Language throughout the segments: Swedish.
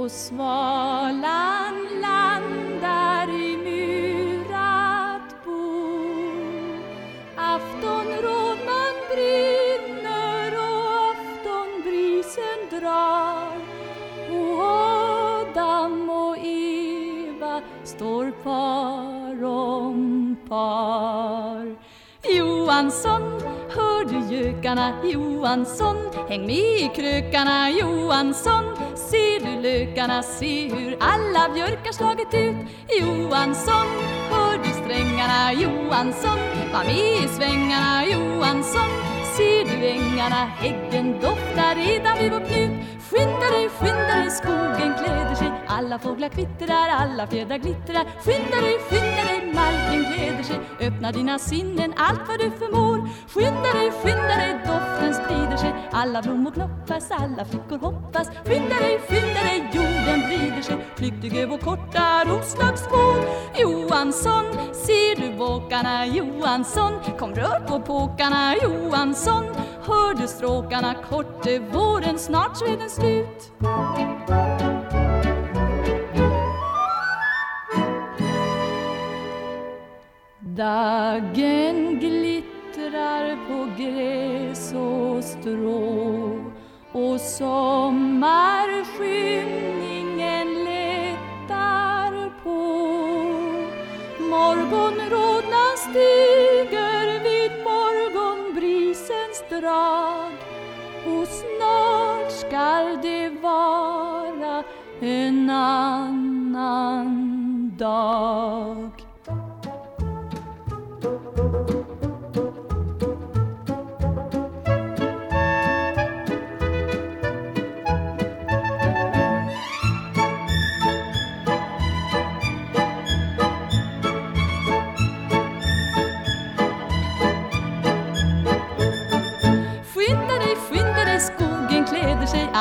och Svalan landar i murat bo Aftonrodnan brinner och aftonbrisen drar. Och Adam och Eva står par om par. Johansson Hör du gökarna Johansson? Häng med i krökarna Johansson. Ser du lökarna Se hur alla björkar slagit ut. Johansson Hör du strängarna Johansson? Var med i svängarna Johansson. Ser du ängarna Häggen doftar redan vid vår knut. Skynda dig, skynda alla fåglar kvittrar, alla fjädrar glittrar. Skynda dig, skynda dig, marken gläder sig. Öppna dina sinnen, allt vad du förmår. Skynda dig, skynda dig, doften sprider sig. Alla blommor knoppas, alla flickor hoppas. Skynda dig, skynda dig, jorden vrider sig. Flyktig över korta roslagsspår. Johansson, ser du båkarna? Johansson Kom rör på påkarna. Johansson Hör du stråkarna? Kort är våren Snart så är den slut. Dagen glittrar på gräs och strå och sommarskymningen lättar på. Morgonrodnan stiger vid morgonbrisens drag och snart skall det vara en annan dag.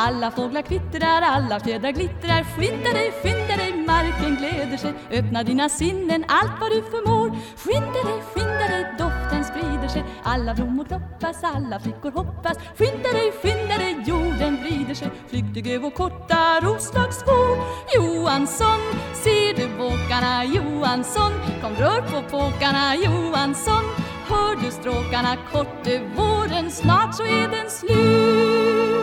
Alla fåglar kvittrar, alla fjädrar glittrar. Skynda dig, skynda dig, marken gläder sig. Öppna dina sinnen, allt vad du förmår. Skynda dig, skynda dig, doften sprider sig. Alla blommor knoppas, alla flickor hoppas. Skynda dig, skynda dig, jorden vrider sig. Flyktig över korta roslagsskor Johansson, ser du båkarna? Johansson Kom rör på påkarna Johansson Hör du stråkarna? Kort är våren Snart så är den slut.